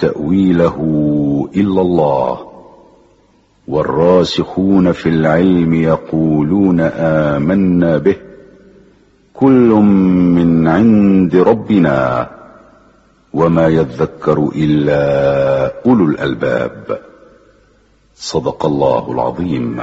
تأويله إلا الله. والراسخون في العلم يقولون آمنا به. كل من عند ربنا. وما يذكر إلا أولو الألباب. صدق الله العظيم.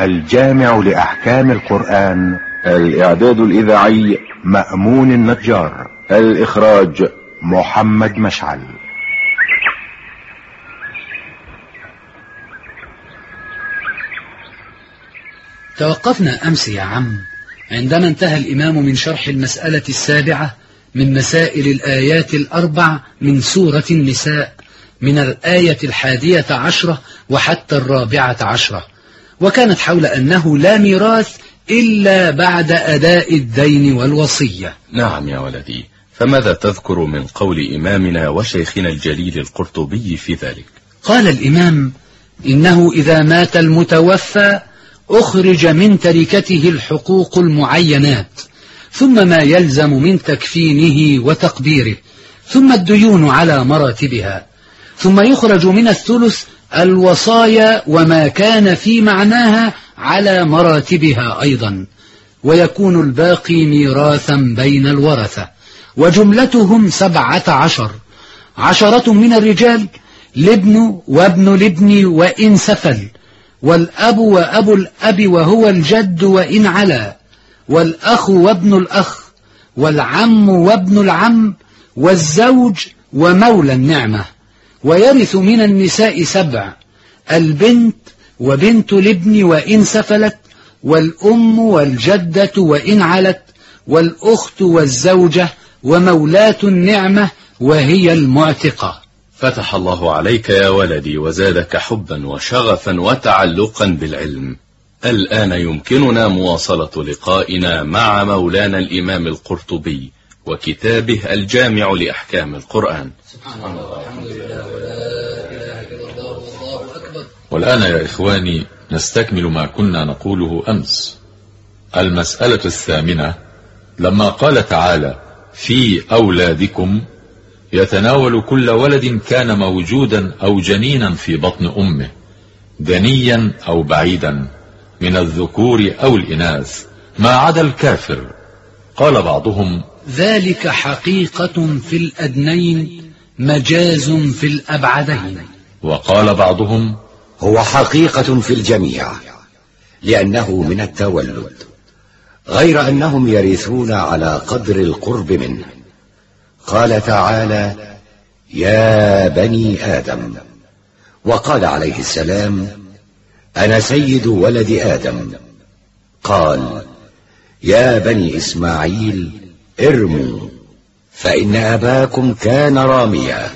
الجامع لأحكام القرآن. الإعداد الإذاعي. مأمون النجار. الإخراج. محمد مشعل. توقفنا أمس يا عم. عندما انتهى الإمام من شرح المسألة السابعة من مسائل الآيات الأربع من سورة النساء من الآية الحادية عشرة وحتى الرابعة عشرة. وكانت حول أنه لا ميراث إلا بعد أداء الدين والوصية. نعم يا ولدي فماذا تذكر من قول إمامنا وشيخنا الجليل القرطبي في ذلك؟ قال الإمام إنه إذا مات المتوفى أخرج من تركته الحقوق المعينات ثم ما يلزم من تكفينه وتقديره ثم الديون على مراتبها ثم يخرج من الثلث الوصايا وما كان في معناها على مراتبها أيضا ويكون الباقي ميراثا بين الورثة. وجملتهم سبعة عشر. عشرة من الرجال لابن وابن الابن وإن سفل. والأب وأبو الأب وهو الجد وإن علا. والأخ وابن الأخ. والعم وابن العم. والزوج ومولى النعمة. ويرث من النساء سبع البنت وبنت الابن وإن سفلت والأم والجدة وإن علت والأخت والزوجة ومولاة النعمة وهي المعتقة. فتح الله عليك يا ولدي وزادك حبا وشغفا وتعلقا بالعلم. الآن يمكننا مواصلة لقائنا مع مولانا الإمام القرطبي. وكتابه الجامع لأحكام القرآن. سبحان الله الحمد لله والله أكبر والآن يا إخواني نستكمل ما كنا نقوله أمس. المسألة الثامنة لما قال تعالى في أولادكم يتناول كل ولد كان موجودا أو جنينا في بطن أمه دنيا أو بعيدا من الذكور أو الإناث ما عدا الكافر. قال بعضهم ذلك حقيقة في الأدنين مجاز في الأبعدين. وقال بعضهم هو حقيقة في الجميع لأنه من التولد غير أنهم يرثون على قدر القرب منه. قال تعالى يا بني آدم وقال عليه السلام أنا سيد ولد آدم. قال يا بني إسماعيل ارموا فإن أباكم كان راميا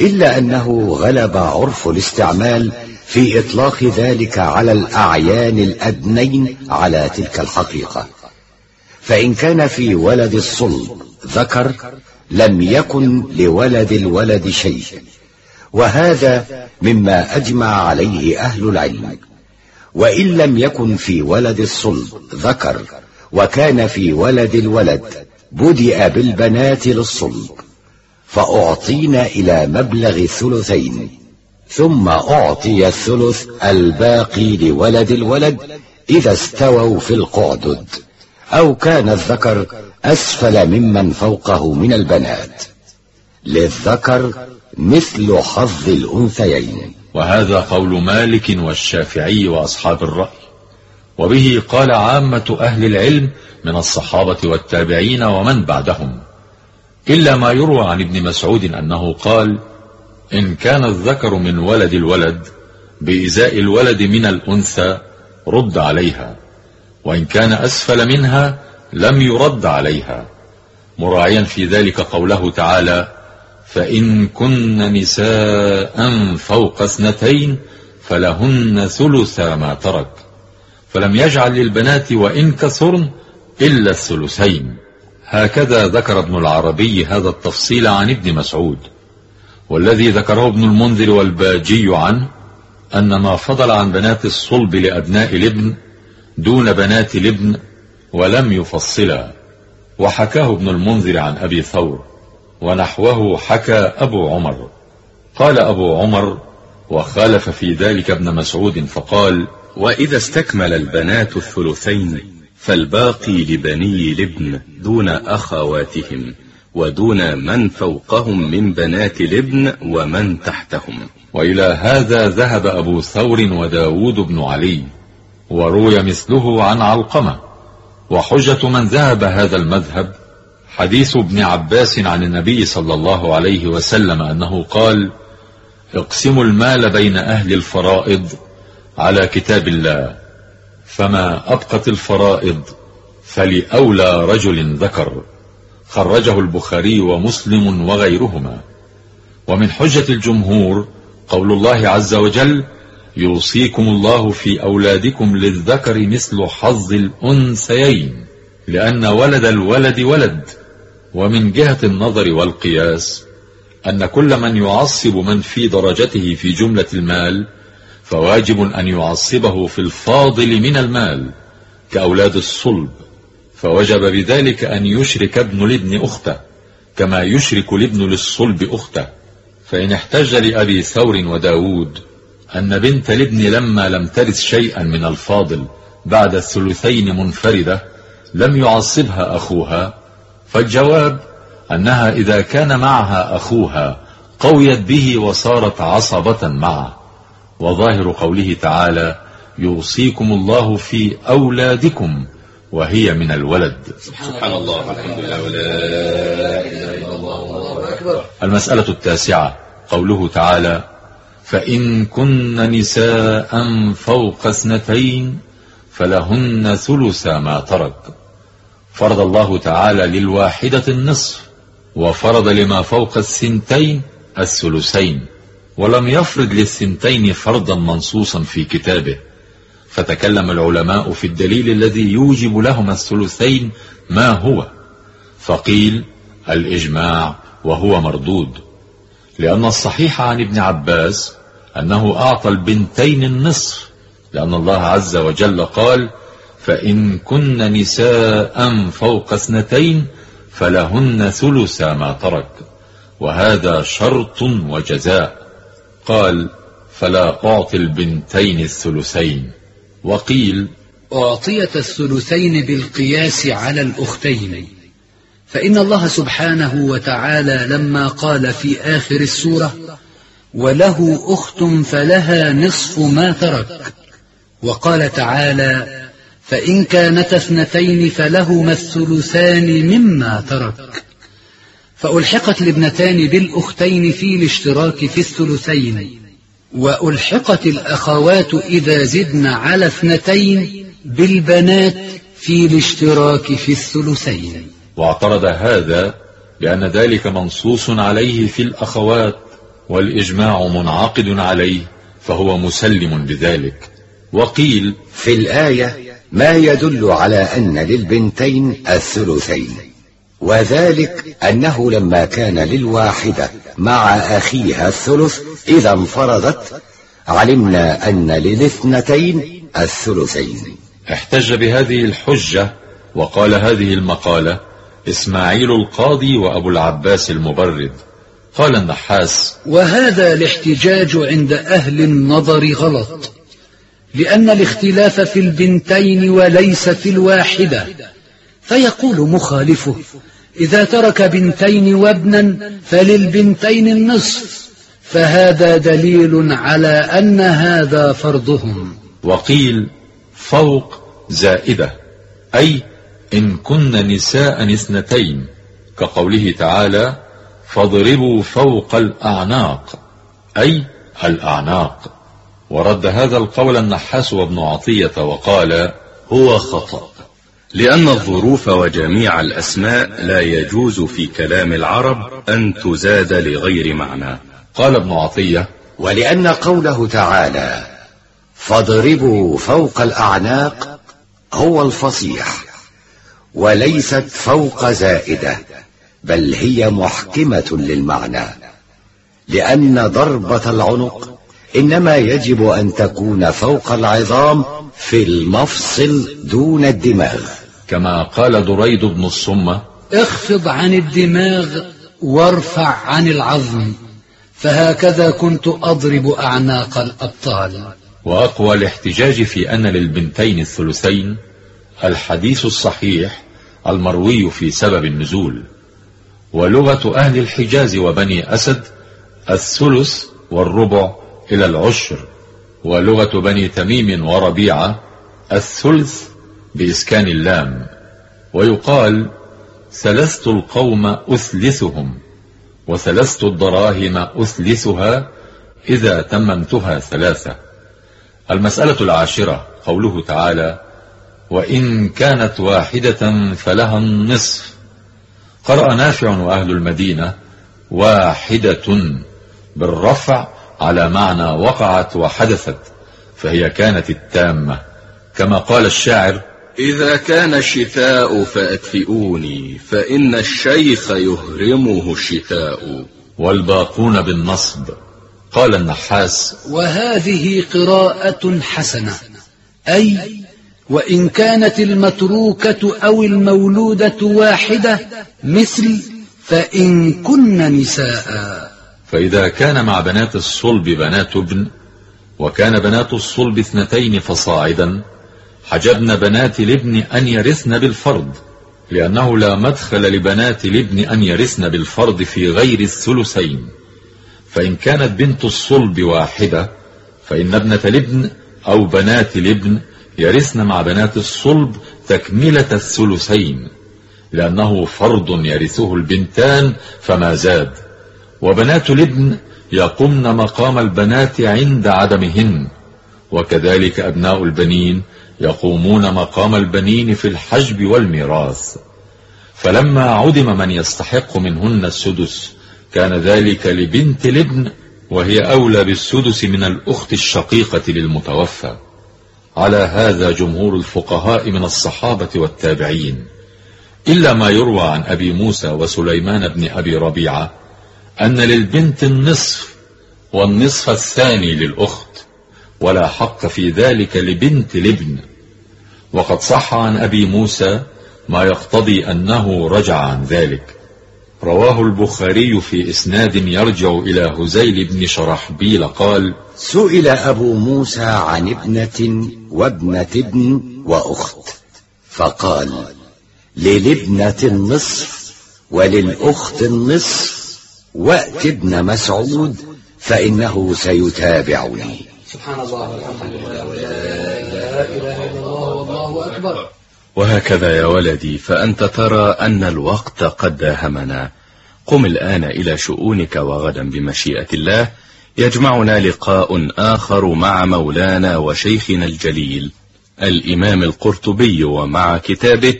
إلا أنه غلب عرف الاستعمال في إطلاق ذلك على الأعيان الأدنين على تلك الحقيقة. فإن كان في ولد الصلب ذكر لم يكن لولد الولد شيء. وهذا مما أجمع عليه أهل العلم. وإن لم يكن في ولد الصلب ذكر وكان في ولد الولد بدأ بالبنات للصلب فأعطينا إلى مبلغ الثلثين ثم أعطي الثلث الباقي لولد الولد إذا استووا في القعدد أو كان الذكر أسفل ممن فوقه من البنات. للذكر مثل حظ الأنثيين. وهذا قول مالك والشافعي وأصحاب الرأي. وبه قال عامة أهل العلم من الصحابة والتابعين ومن بعدهم إلا ما يروى عن ابن مسعود أنه قال إن كان الذكر من ولد الولد بإزاء الولد من الأنثى رد عليها وإن كان أسفل منها لم يرد عليها. مراعيا في ذلك قوله تعالى فإن كن نساء فوق اثنتين فلهن ثلث ما ترك. فلم يجعل للبنات وإن كثرن إلا الثلثين. هكذا ذكر ابن العربي هذا التفصيل عن ابن مسعود. والذي ذكره ابن المنذر والباجي عنه أن ما فضل عن بنات الصلب لأبناء الابن دون بنات الابن ولم يفصلا. وحكاه ابن المنذر عن أبي ثور ونحوه حكى أبو عمر. قال أبو عمر وخالف في ذلك ابن مسعود فقال وإذا استكمل البنات الثلثين فالباقي لبني الابن دون أخواتهم ودون من فوقهم من بنات الابن ومن تحتهم. وإلى هذا ذهب أبو ثور وداود بن علي وروي مثله عن علقمة. وحجة من ذهب هذا المذهب حديث ابن عباس عن النبي صلى الله عليه وسلم أنه قال اقسموا المال بين أهل الفرائض على كتاب الله. فما أبقت الفرائض فلأولى رجل ذكر. خرجه البخاري ومسلم وغيرهما. ومن حجة الجمهور قول الله عز وجل يوصيكم الله في أولادكم للذكر مثل حظ الأنثيين لأن ولد الولد ولد. ومن جهة النظر والقياس أن كل من يعصب من في درجته في جملة المال فواجب أن يعصبه في الفاضل من المال كأولاد الصلب فوجب بذلك أن يشرك ابن لابن أخته كما يشرك الابن للصلب أخته. فإن احتج لأبي ثور وداود أن بنت الابن لما لم ترث شيئا من الفاضل بعد الثلثين منفردة لم يعصبها أخوها فالجواب أنها إذا كان معها أخوها قويت به وصارت عصبة معه. وظاهر قوله تعالى يوصيكم الله في أولادكم وهي من الولد. سبحان الله والحمد لله ولا إله إلا الله والله أكبر. المسألة التاسعة قوله تعالى فإن كن نساء فوق اثنتين فلهن ثلث ما ترك. فرض الله تعالى للواحدة النصف وفرض لما فوق الثنتين الثلثين. ولم يفرض للثنتين فرضا منصوصا في كتابه. فتكلم العلماء في الدليل الذي يوجب لهما الثلثين ما هو. فقيل الإجماع وهو مردود. لأن الصحيح عن ابن عباس أنه أعطى البنتين النصف لأن الله عز وجل قال فإن كن نساء فوق اثنتين فلهن ثلث ما ترك وهذا شرط وجزاء. قال فلا أعطي البنتين الثلثين. وقيل أعطيت الثلثين بالقياس على الأختين. فإن الله سبحانه وتعالى لما قال في آخر السورة وله أخت فلها نصف ما ترك. وقال تعالى فإن كانت اثنتين فلهما الثلثان مما ترك. فألحقت الابنتان بالأختين في الاشتراك في الثلثين. وألحقت الأخوات إذا زدن على اثنتين بالبنات في الاشتراك في الثلثين. واعترض هذا بأن ذلك منصوص عليه في الأخوات والإجماع منعقد عليه فهو مسلم بذلك. وقيل في الآية ما يدل على أن للبنتين الثلثين وذلك أنه لما كان للواحدة مع أخيها الثلث إذا انفرضت علمنا أن للاثنتين الثلثين. احتج بهذه الحجة وقال هذه المقالة إسماعيل القاضي وأبو العباس المبرد. قال النحاس وهذا الاحتجاج عند أهل النظر غلط لأن الاختلاف في البنتين وليس في الواحدة. فيقول مخالفه إذا ترك بنتين وابنا فللبنتين النصف فهذا دليل على أن هذا فرضهم. وقيل فوق زائدة أي إن كن نساء اثنتين كقوله تعالى فاضربوا فوق الأعناق أي الأعناق. ورد هذا القول النحاس وابن عطية وقال هو خطأ. لأن الظروف وجميع الأسماء لا يجوز في كلام العرب أن تزاد لغير معنى. قال ابن عطية ولأن قوله تعالى فاضربوا فوق الأعناق هو الفصيح وليست فوق زائدة بل هي محكمة للمعنى. لأن ضربة العنق إنما يجب أن تكون فوق العظام في المفصل دون الدماغ. كما قال دريد بن الصمة اخفض عن الدماغ وارفع عن العظم فهكذا كنت أضرب أعناق الأبطال. وأقوى الاحتجاج في أن للبنتين الثلثين الحديث الصحيح المروي في سبب النزول. ولغة أهل الحجاز وبني أسد الثلث والربع إلى العشر. ولغة بني تميم وربيعة الثلث بإسكان اللام ويقال ثلثت القوم أثلثهم وثلثت الدراهم أثلثها إذا تممتها ثلاثة. المسألة العاشرة قوله تعالى وإن كانت واحدة فلها النصف. قرأ نافع وأهل المدينة واحدة بالرفع على معنى وقعت وحدثت فهي كانت التامة. كما قال الشاعر إذا كان الشتاء فأدفئوني فإن الشيخ يهرمه الشتاء. والباقون بالنصب. قال النحاس وهذه قراءة حسنة. أي وإن كانت المتروكة أو المولودة واحدة مثل فإن كن نساء. فإذا كان مع بنات الصلب بنات ابن وكان بنات الصلب اثنتين فصاعدا حجبن بنات الابن أن يرثن بالفرض لأنه لا مدخل لبنات الابن أن يرثن بالفرض في غير الثلثين. فإن كانت بنت الصلب واحدة فإن ابنة الابن أو بنات الابن يرثن مع بنات الصلب تكملة الثلثين لأنه فرض يرثه البنتان فما زاد. وبنات الابن يقمن مقام البنات عند عدمهن وكذلك أبناء البنين يقومون مقام البنين في الحجب والميراث. فلما عدم من يستحق منهن السدس كان ذلك لبنت الابن وهي أولى بالسدس من الأخت الشقيقة للمتوفى. على هذا جمهور الفقهاء من الصحابة والتابعين. إلا ما يروى عن أبي موسى وسليمان بن أبي ربيعة أن للبنت النصف والنصف الثاني للأخت. ولا حق في ذلك لبنت الابن. وقد صح عن أبي موسى ما يقتضي أنه رجع عن ذلك. رواه البخاري في إسناد يرجع إلى هزيل بن شرحبيل قال سئل أبو موسى عن ابنة وابنة ابن وأخت فقال للابنة النصف وللأخت النصف وأت ابن مسعود فإنه سيتابعني. سبحان الله والحمد لله ولا إله إلا الله. والله أكبر. وهكذا يا ولدي فأنت ترى أن الوقت قد داهمنا. قم الآن إلى شؤونك وغدا بمشيئة الله. يجمعنا لقاء آخر مع مولانا وشيخنا الجليل الإمام القرطبي ومع كتابه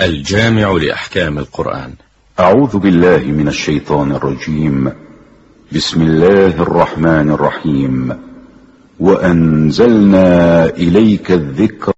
الجامع لأحكام القرآن. أعوذ بالله من الشيطان الرجيم. بسم الله الرحمن الرحيم. وأنزلنا إليك الذكر